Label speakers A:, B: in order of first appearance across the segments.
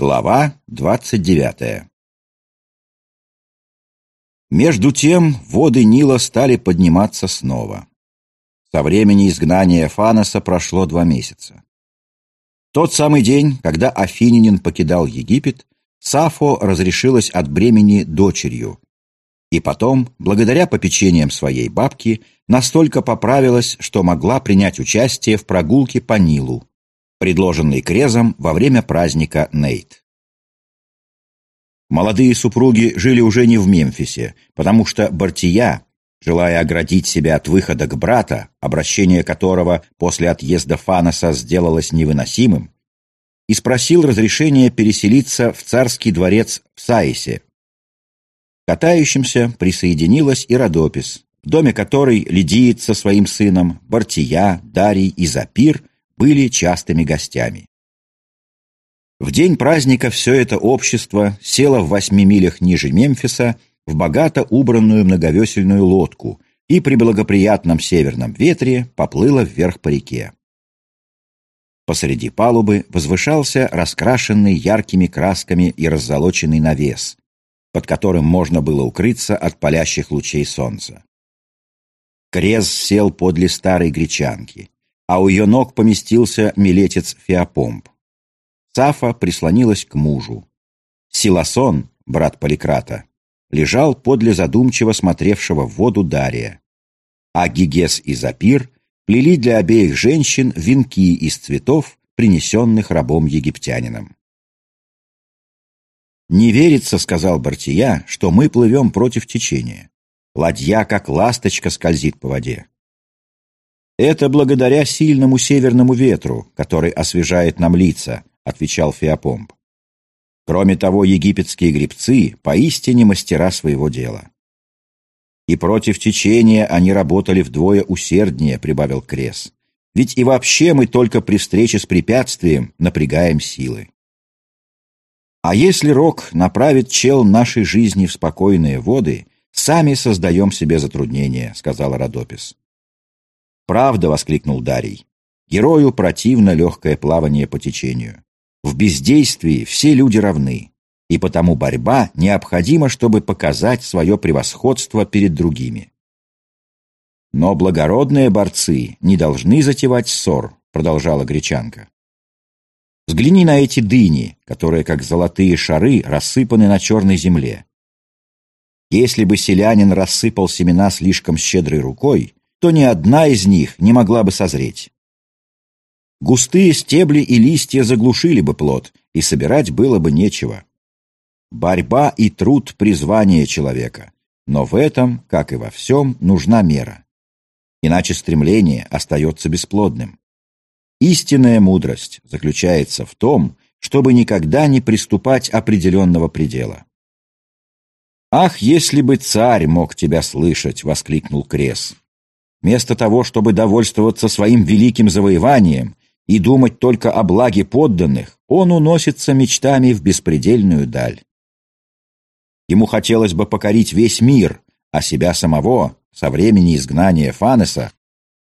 A: Глава двадцать девятая Между тем воды Нила стали подниматься снова. Со времени изгнания Фаноса прошло два месяца. Тот самый день, когда Афининин покидал Египет, Сафо разрешилась от бремени дочерью. И потом, благодаря попечениям своей бабки, настолько поправилась, что могла принять участие в прогулке по Нилу, предложенный Крезом во время праздника Нейт. Молодые супруги жили уже не в Мемфисе, потому что Бартия, желая оградить себя от выхода к брата, обращение которого после отъезда Фаноса сделалось невыносимым, и спросил разрешения переселиться в царский дворец в Саисе. Катающимся присоединилась и Родопис, в доме которой Лидиец со своим сыном, Бартия, Дарий и Запир были частыми гостями. В день праздника все это общество село в восьми милях ниже Мемфиса в богато убранную многовесельную лодку и при благоприятном северном ветре поплыло вверх по реке. Посреди палубы возвышался раскрашенный яркими красками и раззолоченный навес, под которым можно было укрыться от палящих лучей солнца. Крез сел подле старой гречанки а у ее ног поместился милетец Феопомп. Сафа прислонилась к мужу. Силасон, брат Поликрата, лежал подле задумчиво смотревшего в воду Дария. А Гигес и Запир плели для обеих женщин венки из цветов, принесенных рабом-египтянином. «Не верится, — сказал Бартия, — что мы плывем против течения. Ладья, как ласточка, скользит по воде. «Это благодаря сильному северному ветру, который освежает нам лица», — отвечал Феопомп. Кроме того, египетские гребцы поистине мастера своего дела. «И против течения они работали вдвое усерднее», — прибавил Крес. «Ведь и вообще мы только при встрече с препятствием напрягаем силы». «А если Рок направит чел нашей жизни в спокойные воды, сами создаем себе затруднения», — сказала Родопис. «Правда!» — воскликнул Дарий. «Герою противно легкое плавание по течению. В бездействии все люди равны, и потому борьба необходима, чтобы показать свое превосходство перед другими». «Но благородные борцы не должны затевать ссор», — продолжала Гречанка. «Взгляни на эти дыни, которые, как золотые шары, рассыпаны на черной земле. Если бы селянин рассыпал семена слишком щедрой рукой, то ни одна из них не могла бы созреть. Густые стебли и листья заглушили бы плод, и собирать было бы нечего. Борьба и труд — призвание человека, но в этом, как и во всем, нужна мера. Иначе стремление остается бесплодным. Истинная мудрость заключается в том, чтобы никогда не приступать определенного предела. «Ах, если бы царь мог тебя слышать!» — воскликнул Крес. Вместо того, чтобы довольствоваться своим великим завоеванием и думать только о благе подданных, он уносится мечтами в беспредельную даль. Ему хотелось бы покорить весь мир, а себя самого, со времени изгнания Фанеса,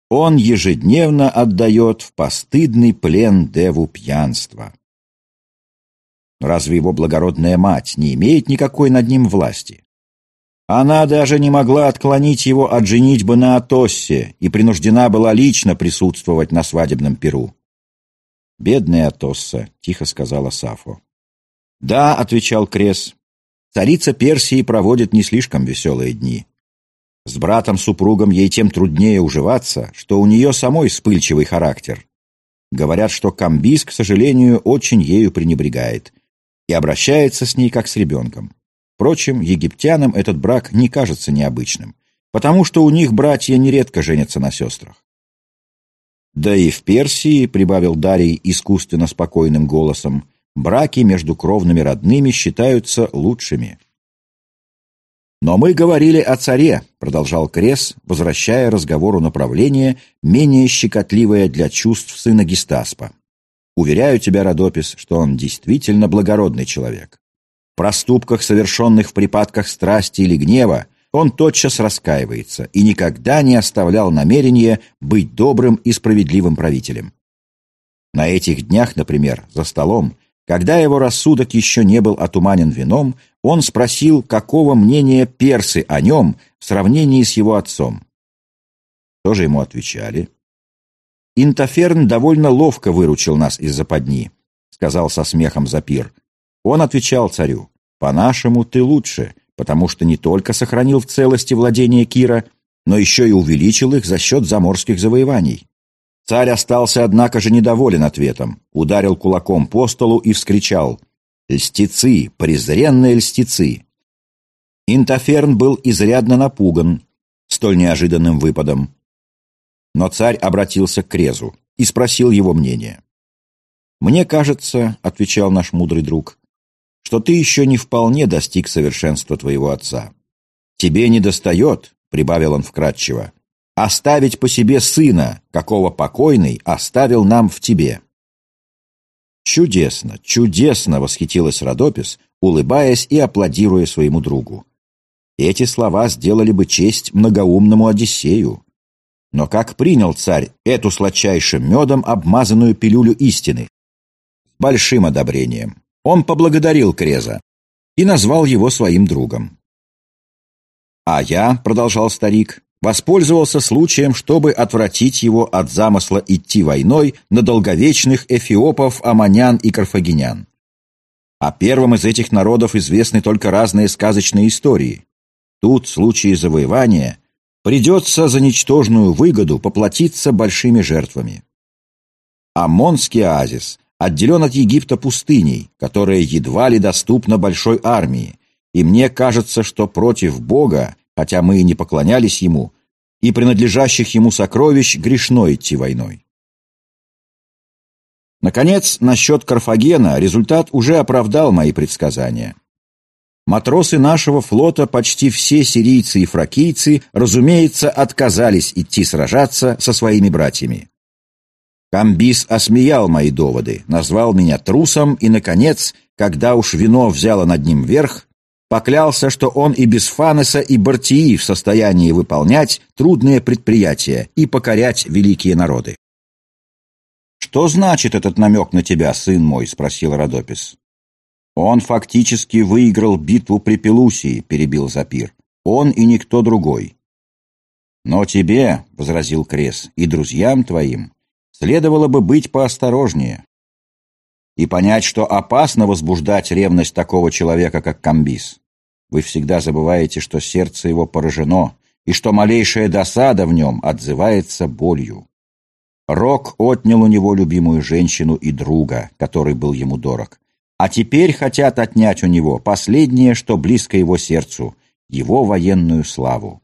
A: он ежедневно отдает в постыдный плен деву пьянства. Разве его благородная мать не имеет никакой над ним власти? Она даже не могла отклонить его от женитьбы на Атоссе и принуждена была лично присутствовать на свадебном перу. «Бедная Атосса», — тихо сказала Сафо. «Да», — отвечал Крес, — «царица Персии проводит не слишком веселые дни. С братом-супругом ей тем труднее уживаться, что у нее самой вспыльчивый характер. Говорят, что Камбис, к сожалению, очень ею пренебрегает и обращается с ней как с ребенком. Впрочем, египтянам этот брак не кажется необычным, потому что у них братья нередко женятся на сестрах. Да и в Персии, прибавил Дарий искусственно спокойным голосом, браки между кровными родными считаются лучшими. Но мы говорили о царе, продолжал Крес, возвращая разговору направление, менее щекотливое для чувств сына Гестаспа. Уверяю тебя, Родопис, что он действительно благородный человек проступках, совершенных в припадках страсти или гнева, он тотчас раскаивается и никогда не оставлял намерения быть добрым и справедливым правителем. На этих днях, например, за столом, Когда его рассудок еще не был отуманен вином, он спросил, какого мнения персы о нем в сравнении с его отцом. Тоже ему отвечали. «Интоферн довольно ловко выручил нас из западни», — сказал со смехом Запир. Он отвечал царю, «По-нашему, ты лучше, потому что не только сохранил в целости владения Кира, но еще и увеличил их за счет заморских завоеваний». Царь остался, однако же, недоволен ответом, ударил кулаком по столу и вскричал «Льстецы, презренные льстецы!» Интоферн был изрядно напуган столь неожиданным выпадом. Но царь обратился к Крезу и спросил его мнение. «Мне кажется, — отвечал наш мудрый друг, — что ты еще не вполне достиг совершенства твоего отца. Тебе недостает, — прибавил он вкратчиво, — оставить по себе сына, какого покойный оставил нам в тебе». «Чудесно, чудесно!» — восхитилась Родопис, улыбаясь и аплодируя своему другу. Эти слова сделали бы честь многоумному Одиссею. Но как принял царь эту сладчайшим медом обмазанную пилюлю истины? С большим одобрением. Он поблагодарил Креза и назвал его своим другом. «А я», — продолжал старик, — воспользовался случаем, чтобы отвратить его от замысла идти войной на долговечных эфиопов, аманян и карфагенян. О первом из этих народов известны только разные сказочные истории. Тут, в случае завоевания, придется за ничтожную выгоду поплатиться большими жертвами. Амонский оазис отделен от Египта пустыней, которая едва ли доступна большой армии, и мне кажется, что против Бога, хотя мы и не поклонялись Ему, и принадлежащих Ему сокровищ грешно идти войной. Наконец, насчет Карфагена результат уже оправдал мои предсказания. Матросы нашего флота, почти все сирийцы и фракийцы, разумеется, отказались идти сражаться со своими братьями. Камбис осмеял мои доводы, назвал меня трусом и, наконец, когда уж вино взяло над ним верх, поклялся, что он и без Фанеса, и Бартии в состоянии выполнять трудные предприятия и покорять великие народы. «Что значит этот намек на тебя, сын мой?» — спросил Родопис. «Он фактически выиграл битву при Пелусии», — перебил Запир. «Он и никто другой». «Но тебе», — возразил Крес, — «и друзьям твоим следовало бы быть поосторожнее и понять, что опасно возбуждать ревность такого человека, как Камбис. Вы всегда забываете, что сердце его поражено, и что малейшая досада в нем отзывается болью. Рок отнял у него любимую женщину и друга, который был ему дорог а теперь хотят отнять у него последнее, что близко его сердцу, его военную славу.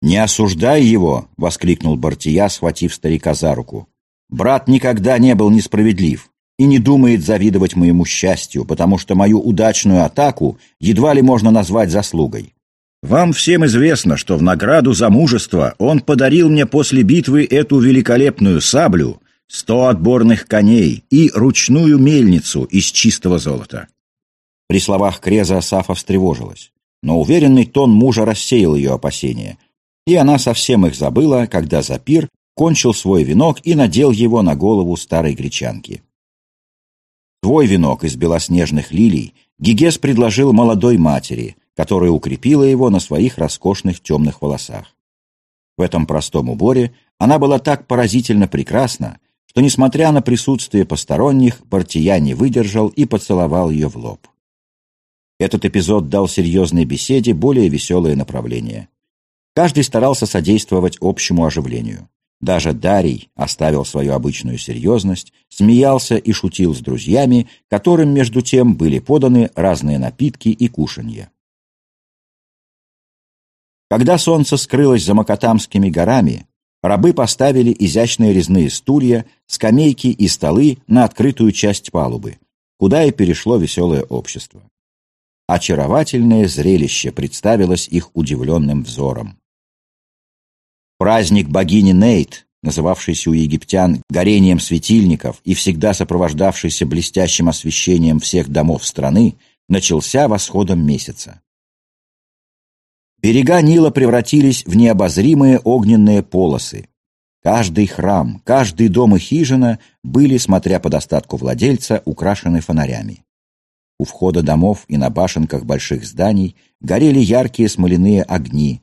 A: «Не осуждай его!» — воскликнул Бартия, схватив старика за руку. «Брат никогда не был несправедлив и не думает завидовать моему счастью, потому что мою удачную атаку едва ли можно назвать заслугой. Вам всем известно, что в награду за мужество он подарил мне после битвы эту великолепную саблю, сто отборных коней и ручную мельницу из чистого золота. При словах Креза Сафа встревожилась, но уверенный тон мужа рассеял ее опасения, и она совсем их забыла, когда Запир кончил свой венок и надел его на голову старой гречанки. Свой венок из белоснежных лилий Гигес предложил молодой матери, которая укрепила его на своих роскошных темных волосах. В этом простом уборе она была так поразительно прекрасна, что, несмотря на присутствие посторонних, Бартия не выдержал и поцеловал ее в лоб. Этот эпизод дал серьезной беседе более веселое направление. Каждый старался содействовать общему оживлению. Даже Дарий оставил свою обычную серьезность, смеялся и шутил с друзьями, которым, между тем, были поданы разные напитки и кушанья. Когда солнце скрылось за Макатамскими горами, Рабы поставили изящные резные стулья, скамейки и столы на открытую часть палубы, куда и перешло веселое общество. Очаровательное зрелище представилось их удивленным взором. Праздник богини Нейт, называвшийся у египтян горением светильников и всегда сопровождавшийся блестящим освещением всех домов страны, начался восходом месяца. Берега Нила превратились в необозримые огненные полосы. Каждый храм, каждый дом и хижина были, смотря по достатку владельца, украшены фонарями. У входа домов и на башенках больших зданий горели яркие смоляные огни,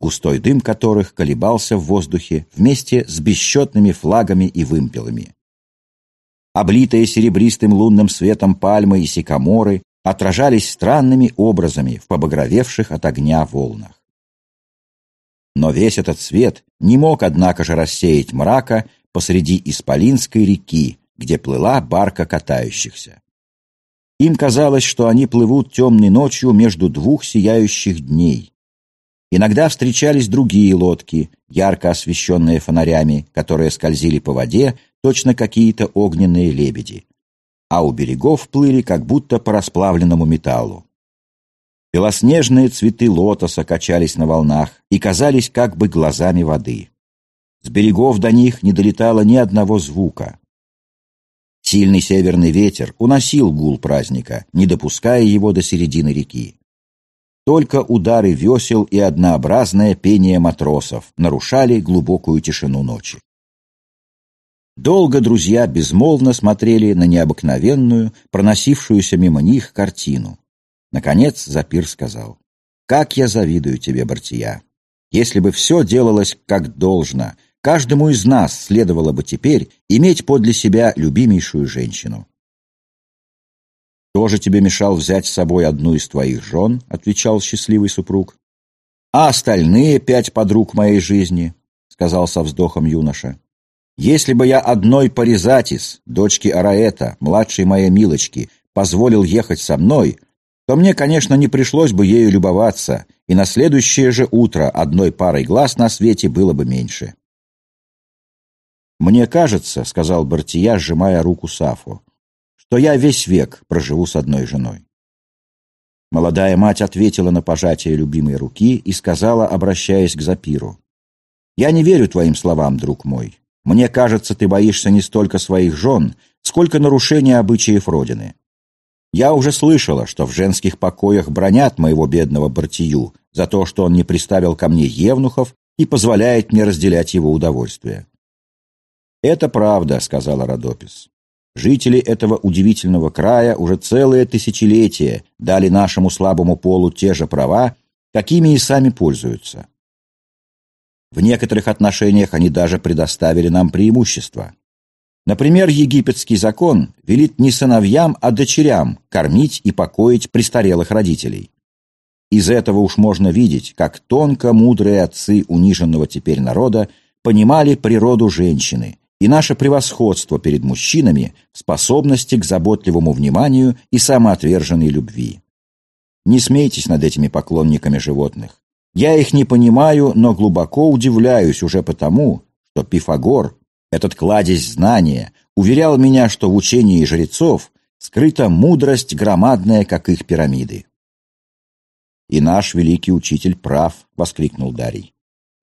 A: густой дым которых колебался в воздухе вместе с бесчетными флагами и вымпелами. Облитые серебристым лунным светом пальмы и сикаморы отражались странными образами в побагровевших от огня волнах. Но весь этот свет не мог, однако же, рассеять мрака посреди Исполинской реки, где плыла барка катающихся. Им казалось, что они плывут темной ночью между двух сияющих дней. Иногда встречались другие лодки, ярко освещенные фонарями, которые скользили по воде, точно какие-то огненные лебеди. А у берегов плыли как будто по расплавленному металлу. Белоснежные цветы лотоса качались на волнах и казались как бы глазами воды. С берегов до них не долетало ни одного звука. Сильный северный ветер уносил гул праздника, не допуская его до середины реки. Только удары весел и однообразное пение матросов нарушали глубокую тишину ночи. Долго друзья безмолвно смотрели на необыкновенную, проносившуюся мимо них картину. Наконец Запир сказал, «Как я завидую тебе, Бартия! Если бы все делалось как должно, каждому из нас следовало бы теперь иметь подле себя любимейшую женщину». «Тоже тебе мешал взять с собой одну из твоих жен?» — отвечал счастливый супруг. «А остальные пять подруг моей жизни?» — сказал со вздохом юноша. «Если бы я одной Паризатис, дочки Араэта, младшей моей Милочки, позволил ехать со мной, то мне, конечно, не пришлось бы ею любоваться, и на следующее же утро одной парой глаз на свете было бы меньше. «Мне кажется», — сказал Бартия, сжимая руку Сафу, «что я весь век проживу с одной женой». Молодая мать ответила на пожатие любимой руки и сказала, обращаясь к Запиру, «Я не верю твоим словам, друг мой. Мне кажется, ты боишься не столько своих жен, сколько нарушения обычаев Родины. Я уже слышала, что в женских покоях бронят моего бедного Бартию за то, что он не приставил ко мне евнухов и позволяет мне разделять его удовольствие. «Это правда», — сказала Родопис. «Жители этого удивительного края уже целые тысячелетия дали нашему слабому полу те же права, какими и сами пользуются. В некоторых отношениях они даже предоставили нам преимущество. Например, египетский закон велит не сыновьям, а дочерям кормить и покоить престарелых родителей. Из этого уж можно видеть, как тонко мудрые отцы униженного теперь народа понимали природу женщины и наше превосходство перед мужчинами в способности к заботливому вниманию и самоотверженной любви. Не смейтесь над этими поклонниками животных. Я их не понимаю, но глубоко удивляюсь уже потому, что Пифагор этот кладезь знания уверял меня, что в учении жрецов скрыта мудрость громадная, как их пирамиды. «И наш великий учитель прав», — воскликнул Дарий.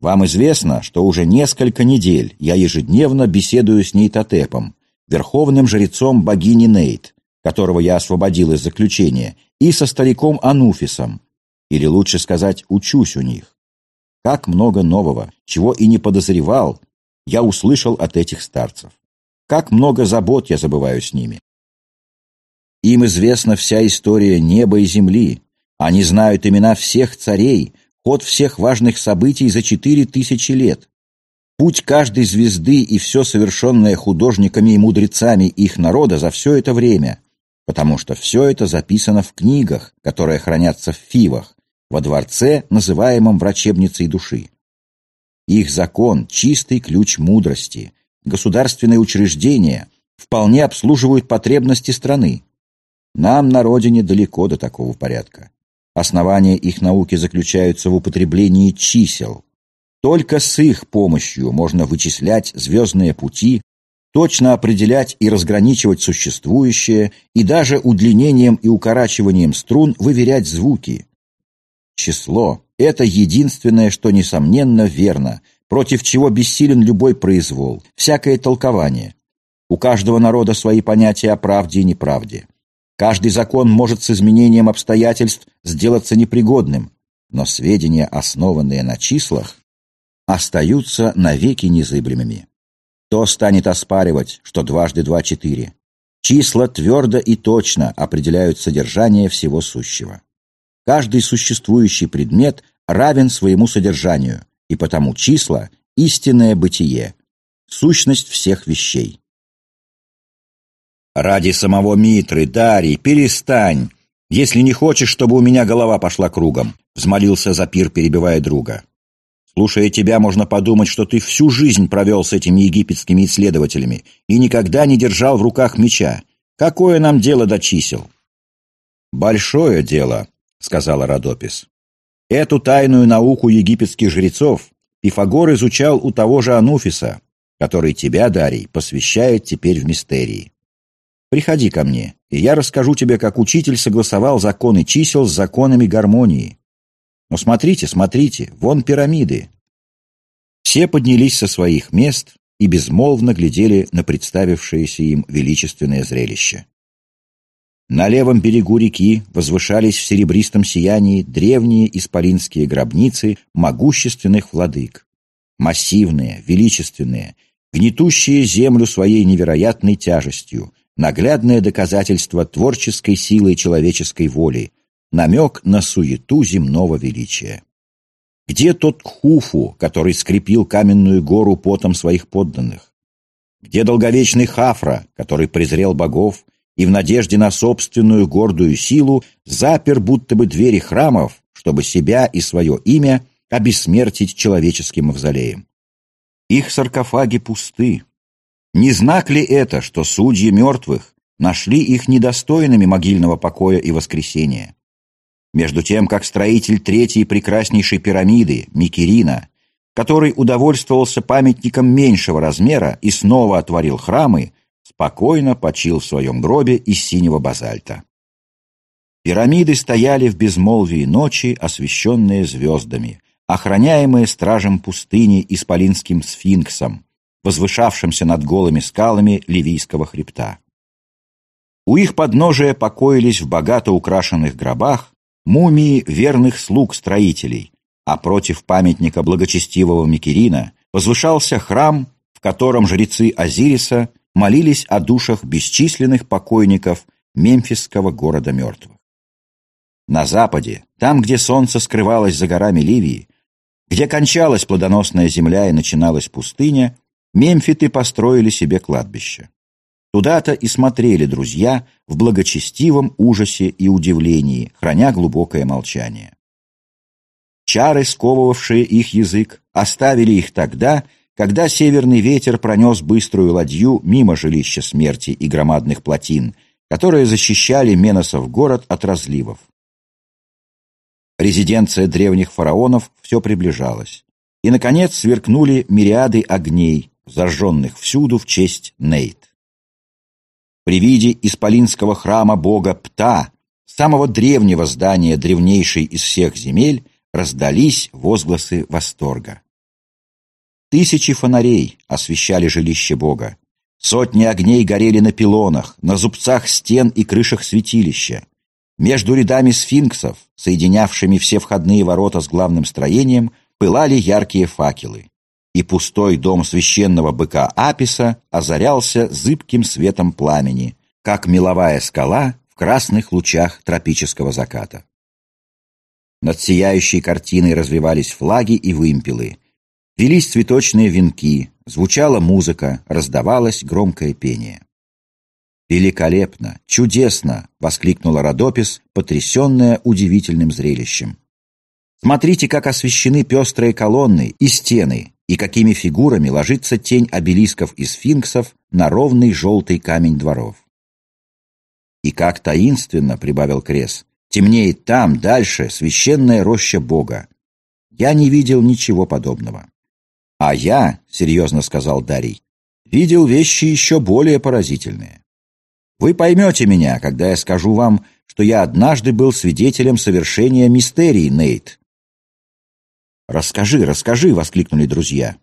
A: «Вам известно, что уже несколько недель я ежедневно беседую с Нейтотепом, верховным жрецом богини Нейт, которого я освободил из заключения, и со стариком Ануфисом, или лучше сказать, учусь у них. Как много нового, чего и не подозревал, я услышал от этих старцев. Как много забот я забываю с ними. Им известна вся история неба и земли. Они знают имена всех царей, ход всех важных событий за четыре тысячи лет. Путь каждой звезды и все совершенное художниками и мудрецами их народа за все это время, потому что все это записано в книгах, которые хранятся в Фивах, во дворце, называемом врачебницей души. Их закон – чистый ключ мудрости. Государственные учреждения вполне обслуживают потребности страны. Нам на родине далеко до такого порядка. Основания их науки заключаются в употреблении чисел. Только с их помощью можно вычислять звездные пути, точно определять и разграничивать существующее и даже удлинением и укорачиванием струн выверять звуки. Число это единственное, что, несомненно, верно, против чего бессилен любой произвол, всякое толкование. У каждого народа свои понятия о правде и неправде. Каждый закон может с изменением обстоятельств сделаться непригодным, но сведения, основанные на числах, остаются навеки незыблемыми. Кто станет оспаривать, что дважды два — четыре? Числа твердо и точно определяют содержание всего сущего. Каждый существующий предмет равен своему содержанию, и потому числа — истинное бытие, сущность всех вещей. «Ради самого Митры, Дарий, перестань! Если не хочешь, чтобы у меня голова пошла кругом», — взмолился Запир, перебивая друга. «Слушая тебя, можно подумать, что ты всю жизнь провел с этими египетскими исследователями и никогда не держал в руках меча. Какое нам дело до чисел?» «Большое дело», — сказала Родопис. «Эту тайную науку египетских жрецов Пифагор изучал у того же Ануфиса, который тебя, Дарий, посвящает теперь в мистерии. Приходи ко мне, и я расскажу тебе, как учитель согласовал законы чисел с законами гармонии. Но смотрите, смотрите, вон пирамиды. Все поднялись со своих мест и безмолвно глядели на представившееся им величественное зрелище. На левом берегу реки возвышались в серебристом сиянии древние исполинские гробницы могущественных владык. Массивные, величественные, гнетущие землю своей невероятной тяжестью, наглядное доказательство творческой силы человеческой воли, намек на суету земного величия. Где тот Хуфу, который скрепил каменную гору потом своих подданных? Где долговечный Хафра, который презрел богов и в надежде на собственную гордую силу запер будто бы двери храмов, чтобы себя и свое имя обессмертить человеческим мавзолеем? Их саркофаги пусты, не знак ли это, что судьи мертвых нашли их недостойными могильного покоя и воскресения? Между тем, как строитель третьей прекраснейшей пирамиды, Микерина, который удовольствовался памятником меньшего размера и снова отворил храмы, спокойно почил в своем гробе из синего базальта. Пирамиды стояли в безмолвии ночи, освещенные звездами, охраняемые стражем пустыни исполинским сфинксом, возвышавшимся над голыми скалами Ливийского хребта. У их подножия покоились в богато украшенных гробах мумии верных слуг строителей, а против памятника благочестивого Микерина возвышался храм, в котором жрецы Азириса молились о душах бесчисленных покойников мемфисского города мертвых. На западе, там, где солнце скрывалось за горами Ливии, где кончалась плодоносная земля и начиналась пустыня, Мемфиты построили себе кладбище. Туда-то и смотрели друзья в благочестивом ужасе и удивлении, храня глубокое молчание. Чары, сковывавшие их язык, оставили их тогда, когда северный ветер пронес быструю ладью мимо жилища смерти и громадных плотин, которые защищали Меносов город от разливов. Резиденция древних фараонов все приближалась. И, наконец, сверкнули мириады огней, зажженных всюду в честь Нейт. При виде исполинского храма бога Пта, самого древнего здания древнейшей из всех земель, раздались возгласы восторга. Тысячи фонарей освещали жилище бога. Сотни огней горели на пилонах, на зубцах стен и крышах святилища. Между рядами сфинксов, соединявшими все входные ворота с главным строением, пылали яркие факелы и пустой дом священного быка Аписа озарялся зыбким светом пламени, как меловая скала в красных лучах тропического заката. Над сияющей картиной развивались флаги и вымпелы, велись цветочные венки, звучала музыка, раздавалось громкое пение. «Великолепно! Чудесно!» — воскликнула Родопис, потрясенная удивительным зрелищем. «Смотрите, как освещены пестрые колонны и стены, и какими фигурами ложится тень обелисков и сфинксов на ровный желтый камень дворов. «И как таинственно», — прибавил Крес, — «темнеет там, дальше, священная роща Бога. Я не видел ничего подобного». «А я», — серьезно сказал Дарий, — «видел вещи еще более поразительные. Вы поймете меня, когда я скажу вам, что я однажды был свидетелем совершения мистерии, Нейт, «Расскажи, расскажи!» — воскликнули друзья.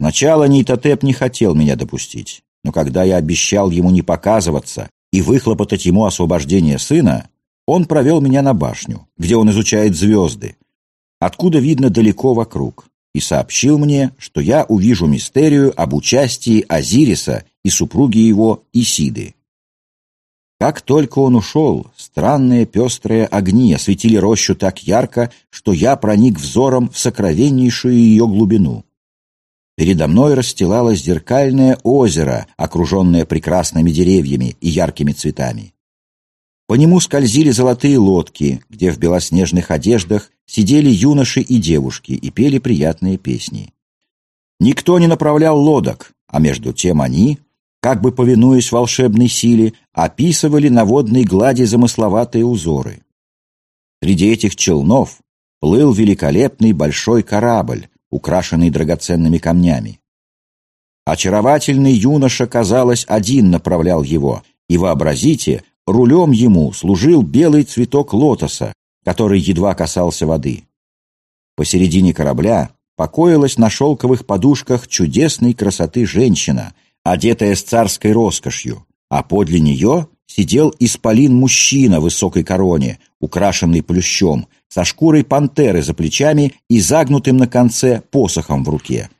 A: Сначала Нейтотеп не хотел меня допустить, но когда я обещал ему не показываться и выхлопотать ему освобождение сына, он провел меня на башню, где он изучает звезды, откуда видно далеко вокруг. и сообщил мне, что я увижу мистерию об участии Азириса и супруги его Исиды. Как только он ушел, странные пестрые огни осветили рощу так ярко, что я проник взором в сокровеннейшую ее глубину. Передо мной расстилалось зеркальное озеро, окруженное прекрасными деревьями и яркими цветами. По нему скользили золотые лодки, где в белоснежных одеждах сидели юноши и девушки и пели приятные песни. Никто не направлял лодок, а между тем они, как бы повинуясь волшебной силе, описывали на водной глади замысловатые узоры. Среди этих челнов плыл великолепный большой корабль, украшенный драгоценными камнями. Очаровательный юноша, казалось, один направлял его, и, вообразите, рулем ему служил белый цветок лотоса, который едва касался воды. Посередине корабля покоилась на шелковых подушках чудесной красоты женщина, одетая с царской роскошью, а подле нее сидел исполин-мужчина в высокой короне, украшенный плющом, со шкурой пантеры за плечами и загнутым на конце посохом в руке.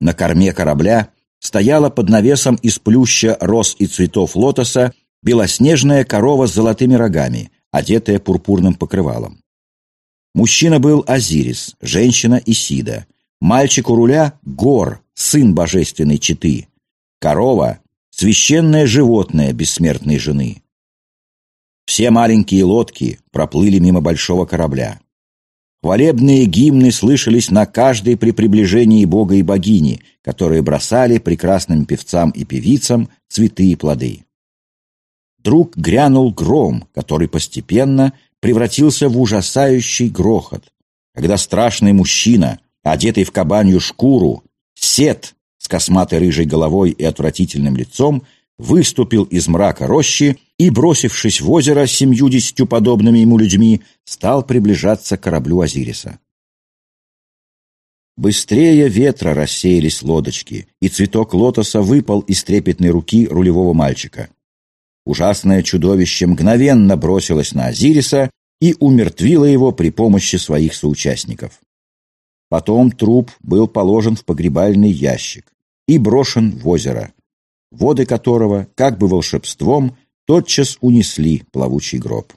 A: На корме корабля стояла под навесом из плюща роз и цветов лотоса белоснежная корова с золотыми рогами, одетая пурпурным покрывалом. Мужчина был Азирис, женщина Исида. Мальчик у руля — Гор, сын божественной четы. Корова — священное животное бессмертной жены. Все маленькие лодки проплыли мимо большого корабля. Хвалебные гимны слышались на каждой при приближении бога и богини, которые бросали прекрасным певцам и певицам цветы и плоды вдруг грянул гром, который постепенно превратился в ужасающий грохот, когда страшный мужчина, одетый в кабанью шкуру, сет с косматой рыжей головой и отвратительным лицом, выступил из мрака рощи и, бросившись в озеро с семьюдесятью подобными ему людьми, стал приближаться к кораблю Азириса. Быстрее ветра рассеялись лодочки, и цветок лотоса выпал из трепетной руки рулевого мальчика. Ужасное чудовище мгновенно бросилось на Азириса и умертвило его при помощи своих соучастников. Потом труп был положен в погребальный ящик и брошен в озеро, воды которого, как бы волшебством, тотчас унесли плавучий гроб.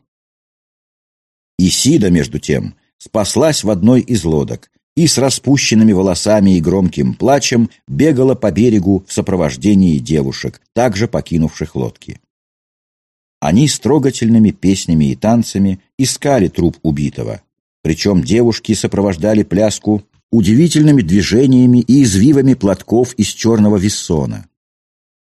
A: Исида, между тем, спаслась в одной из лодок и с распущенными волосами и громким плачем бегала по берегу в сопровождении девушек, также покинувших лодки. Они с трогательными песнями и танцами искали труп убитого. Причем девушки сопровождали пляску удивительными движениями и извивами платков из черного виссона.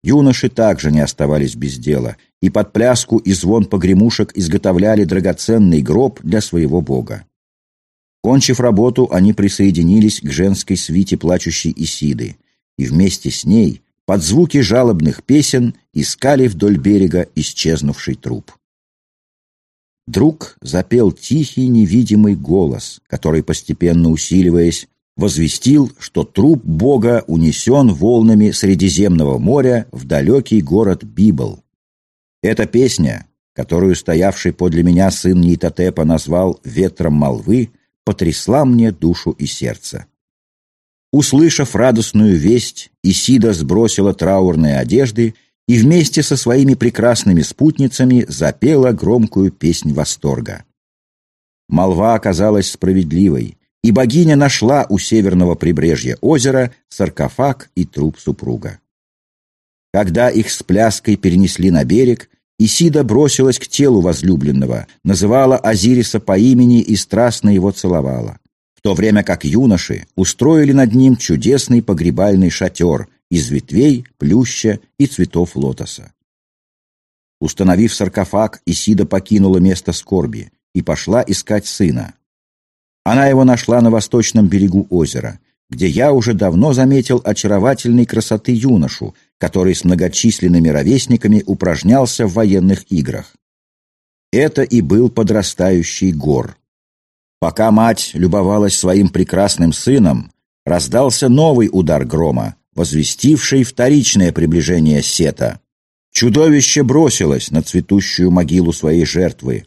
A: Юноши также не оставались без дела, и под пляску и звон погремушек изготовляли драгоценный гроб для своего бога. Кончив работу, они присоединились к женской свите плачущей Исиды, и вместе с ней под звуки жалобных песен искали вдоль берега исчезнувший труп. Вдруг запел тихий невидимый голос, который, постепенно усиливаясь, возвестил, что труп Бога унесен волнами Средиземного моря в далекий город Библ. Эта песня, которую стоявший подле меня сын Нитотепа назвал «ветром молвы», потрясла мне душу и сердце. Услышав радостную весть, Исида сбросила траурные одежды и вместе со своими прекрасными спутницами запела громкую песнь восторга. Молва оказалась справедливой, и богиня нашла у северного прибрежья озера саркофаг и труп супруга. Когда их с пляской перенесли на берег, Исида бросилась к телу возлюбленного, называла Азириса по имени и страстно его целовала в то время как юноши устроили над ним чудесный погребальный шатер из ветвей, плюща и цветов лотоса. Установив саркофаг, Исида покинула место скорби и пошла искать сына. Она его нашла на восточном берегу озера, где я уже давно заметил очаровательной красоты юношу, который с многочисленными ровесниками упражнялся в военных играх. Это и был подрастающий гор. Пока мать любовалась своим прекрасным сыном, раздался новый удар грома, возвестивший вторичное приближение Сета. Чудовище бросилось на цветущую могилу своей жертвы,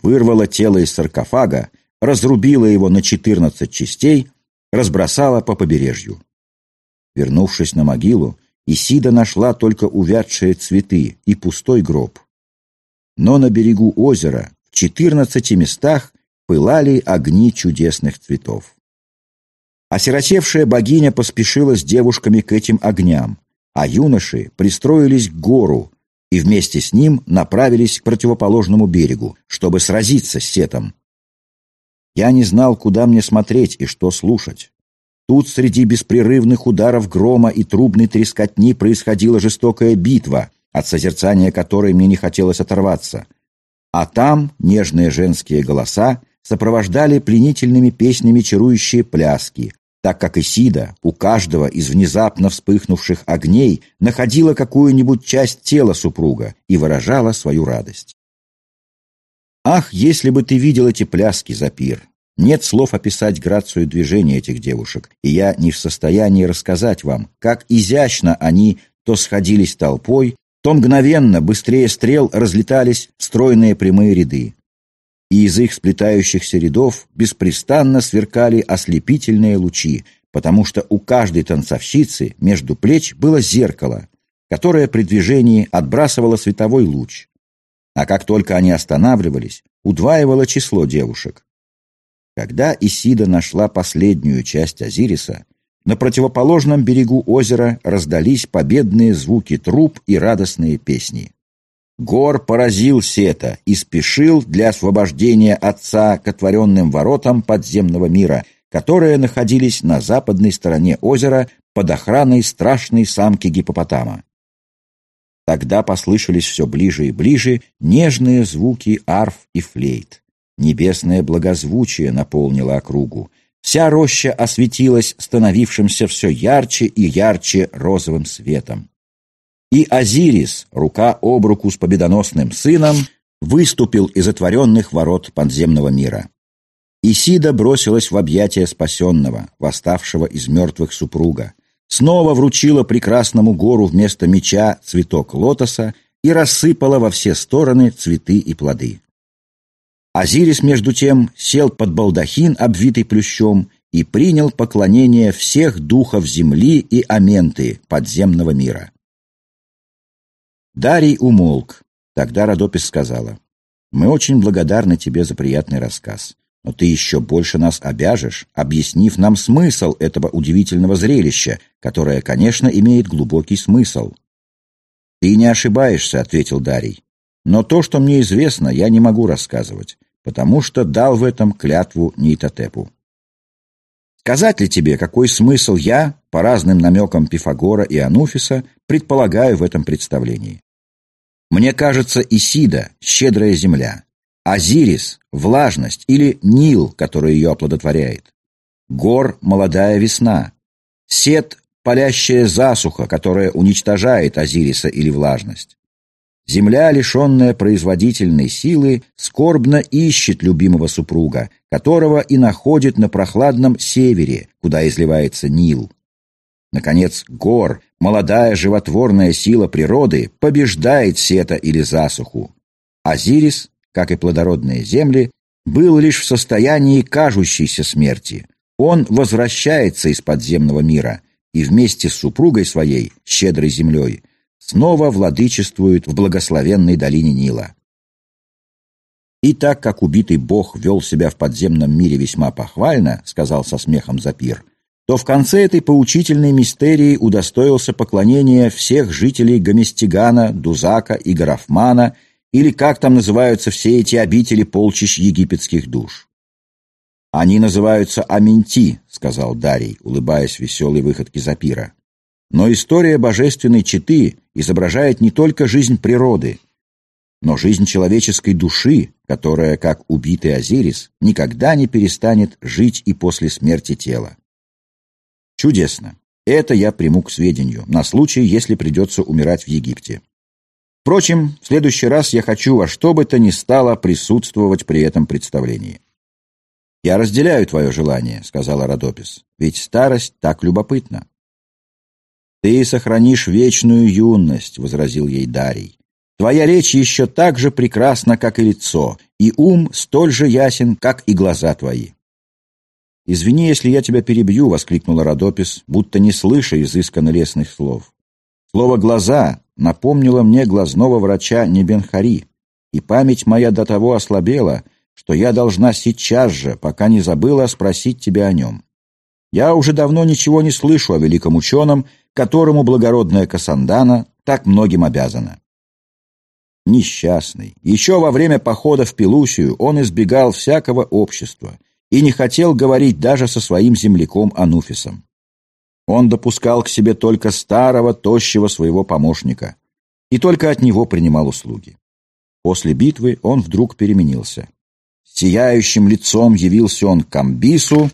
A: вырвало тело из саркофага, разрубило его на четырнадцать частей разбросала по побережью. Вернувшись на могилу, Исида нашла только увядшие цветы и пустой гроб. Но на берегу озера в четырнадцати местах пылали огни чудесных цветов. Осиротевшая богиня поспешила с девушками к этим огням, а юноши пристроились к гору и вместе с ним направились к противоположному берегу, чтобы сразиться с Сетом. Я не знал, куда мне смотреть и что слушать. Тут среди беспрерывных ударов грома и трубной трескотни происходила жестокая битва, от созерцания которой мне не хотелось оторваться. А там нежные женские голоса сопровождали пленительными песнями чарующие пляски, так как Исида у каждого из внезапно вспыхнувших огней находила какую-нибудь часть тела супруга и выражала свою радость. Ах, если бы ты видел эти пляски, Запир! Нет слов описать грацию движения этих девушек, и я не в состоянии рассказать вам, как изящно они то сходились толпой, то мгновенно, быстрее стрел, разлетались стройные прямые ряды. И из их сплетающихся рядов беспрестанно сверкали ослепительные лучи, потому что у каждой танцовщицы между плеч было зеркало, которое при движении отбрасывало световой луч. А как только они останавливались, удваивало число девушек. Когда Исида нашла последнюю часть Азириса, на противоположном берегу озера раздались победные звуки труб и радостные песни. Гор поразил Сета и спешил для освобождения отца к отворенным воротам подземного мира, которые находились на западной стороне озера под охраной страшной самки гипопотама. Тогда послышались все ближе и ближе нежные звуки арф и флейт. Небесное благозвучие наполнило округу. Вся роща осветилась становившимся все ярче и ярче розовым светом. И Азирис, рука об руку с победоносным сыном, выступил из отворенных ворот подземного мира. Исида бросилась в объятия спасенного, восставшего из мертвых супруга, снова вручила прекрасному гору вместо меча цветок лотоса и рассыпала во все стороны цветы и плоды. Азирис, между тем, сел под балдахин, обвитый плющом, и принял поклонение всех духов земли и аменты подземного мира. Дарий умолк. Тогда Родопис сказала, «Мы очень благодарны тебе за приятный рассказ, но ты еще больше нас обяжешь, объяснив нам смысл этого удивительного зрелища, которое, конечно, имеет глубокий смысл». «Ты не ошибаешься», — ответил Дарий. Но то, что мне известно, я не могу рассказывать, потому что дал в этом клятву Нейтотепу. Сказать ли тебе, какой смысл я, по разным намекам Пифагора и Ануфиса, предполагаю в этом представлении? Мне кажется, Исида — щедрая земля, Азирис — влажность или Нил, который ее оплодотворяет, Гор — молодая весна, Сет — палящая засуха, которая уничтожает Азириса или влажность, Земля, лишенная производительной силы, скорбно ищет любимого супруга, которого и находит на прохладном севере, куда изливается Нил. Наконец, гор, молодая животворная сила природы, побеждает сета или засуху. Азирис, как и плодородные земли, был лишь в состоянии кажущейся смерти. Он возвращается из подземного мира и вместе с супругой своей, щедрой землей, снова владычествует в благословенной долине Нила. И так как убитый бог вел себя в подземном мире весьма похвально, сказал со смехом Запир, то в конце этой поучительной мистерии удостоился поклонения всех жителей Гоместигана, Дузака и Гарафмана, или как там называются все эти обители полчищ египетских душ. «Они называются Аменти», — сказал Дарий, улыбаясь веселой выходке Запира. Но история божественной четы изображает не только жизнь природы, но жизнь человеческой души, которая, как убитый Азирис, никогда не перестанет жить и после смерти тела. Чудесно. Это я приму к сведению, на случай, если придется умирать в Египте. Впрочем, в следующий раз я хочу во что бы то ни стало присутствовать при этом представлении. «Я разделяю твое желание», — сказала Родопис, — «ведь старость так любопытна». «Ты сохранишь вечную юность», — возразил ей Дарий. «Твоя речь еще так же прекрасна, как и лицо, и ум столь же ясен, как и глаза твои». «Извини, если я тебя перебью», — воскликнула Родопис, будто не слыша изысканно лесных слов. Слово «глаза» напомнило мне глазного врача Небенхари, и память моя до того ослабела, что я должна сейчас же, пока не забыла, спросить тебя о нем. Я уже давно ничего не слышу о великом ученом, которому благородная Касандана так многим обязана. Несчастный. Еще во время похода в Пелусию он избегал всякого общества и не хотел говорить даже со своим земляком Ануфисом. Он допускал к себе только старого, тощего своего помощника и только от него принимал услуги. После битвы он вдруг переменился. сияющим лицом явился он к Амбису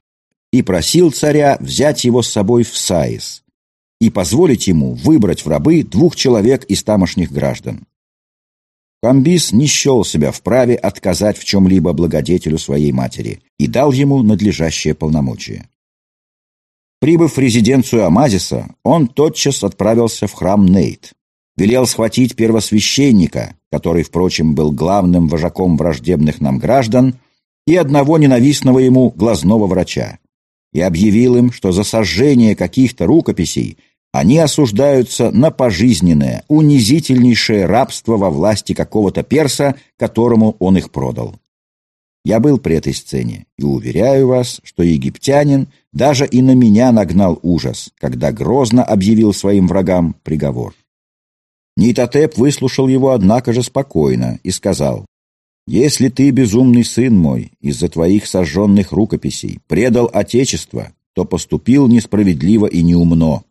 A: и просил царя взять его с собой в Саис и позволить ему выбрать в рабы двух человек из тамошних граждан. Камбис не счел себя вправе отказать в чем-либо благодетелю своей матери и дал ему надлежащее полномочие. Прибыв в резиденцию Амазиса, он тотчас отправился в храм Нейт. Велел схватить первосвященника, который, впрочем, был главным вожаком враждебных нам граждан, и одного ненавистного ему глазного врача, и объявил им, что за сожжение каких-то рукописей они осуждаются на пожизненное, унизительнейшее рабство во власти какого-то перса, которому он их продал. Я был при этой сцене и уверяю вас, что египтянин даже и на меня нагнал ужас, когда грозно объявил своим врагам приговор. Нитотеп выслушал его, однако же, спокойно и сказал, «Если ты, безумный сын мой, из-за твоих сожженных рукописей предал Отечество, то поступил несправедливо и неумно.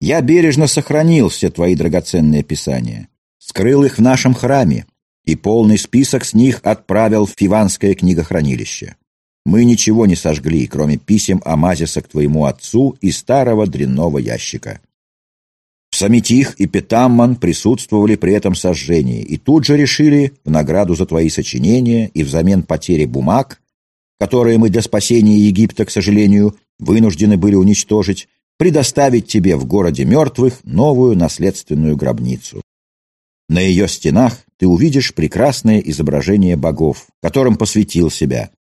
A: Я бережно сохранил все твои драгоценные писания, скрыл их в нашем храме, и полный список с них отправил в Фиванское книгохранилище. Мы ничего не сожгли, кроме писем Амазиса к твоему отцу и старого дрянного ящика. Самитих и Петамман присутствовали при этом сожжении и тут же решили, в награду за твои сочинения и взамен потери бумаг, которые мы для спасения Египта, к сожалению, вынуждены были уничтожить, предоставить тебе в городе мертвых новую наследственную гробницу. На ее стенах ты увидишь прекрасное изображение богов, которым посвятил себя,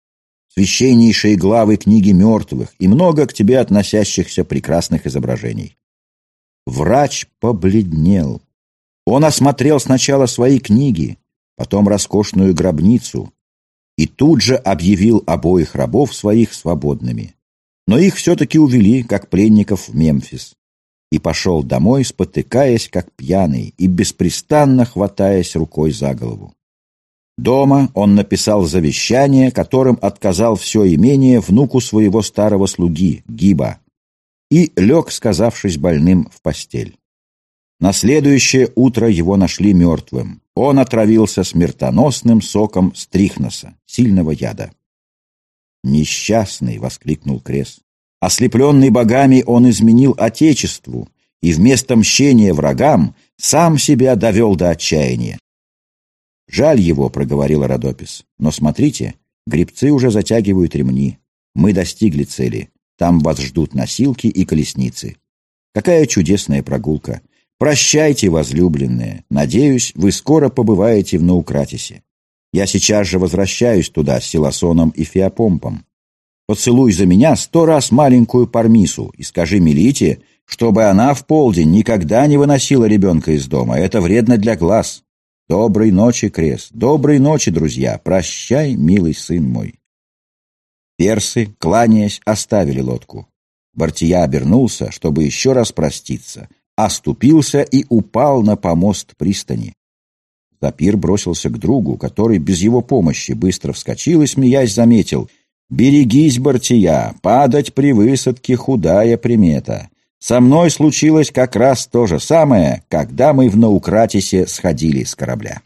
A: священнейшие главы книги мертвых и много к тебе относящихся прекрасных изображений. Врач побледнел. Он осмотрел сначала свои книги, потом роскошную гробницу и тут же объявил обоих рабов своих свободными. Но их все-таки увели, как пленников, в Мемфис и пошел домой, спотыкаясь, как пьяный, и беспрестанно хватаясь рукой за голову. Дома он написал завещание, которым отказал все имение внуку своего старого слуги, Гиба, и лег, сказавшись больным, в постель. На следующее утро его нашли мертвым. Он отравился смертоносным соком стрихноса, сильного яда. «Несчастный!» — воскликнул Крес. Ослепленный богами, он изменил Отечеству и вместо мщения врагам сам себя довел до отчаяния. «Жаль его», — проговорила Родопис. «Но смотрите, грибцы уже затягивают ремни. Мы достигли цели. Там вас ждут носилки и колесницы. Какая чудесная прогулка! Прощайте, возлюбленные. Надеюсь, вы скоро побываете в Наукратисе. Я сейчас же возвращаюсь туда с Силасоном и Феопомпом. Поцелуй за меня сто раз маленькую Пармису и скажи Мелите, чтобы она в полдень никогда не выносила ребенка из дома. Это вредно для глаз. Доброй ночи, Крес. Доброй ночи, друзья. Прощай, милый сын мой. Персы, кланяясь, оставили лодку. Бартия обернулся, чтобы еще раз проститься, оступился и упал на помост пристани. Запир бросился к другу, который без его помощи быстро вскочил и, смеясь, заметил — Берегись, Бартия, падать при высадке худая примета. Со мной случилось как раз то же самое, когда мы в Наукратисе сходили с корабля.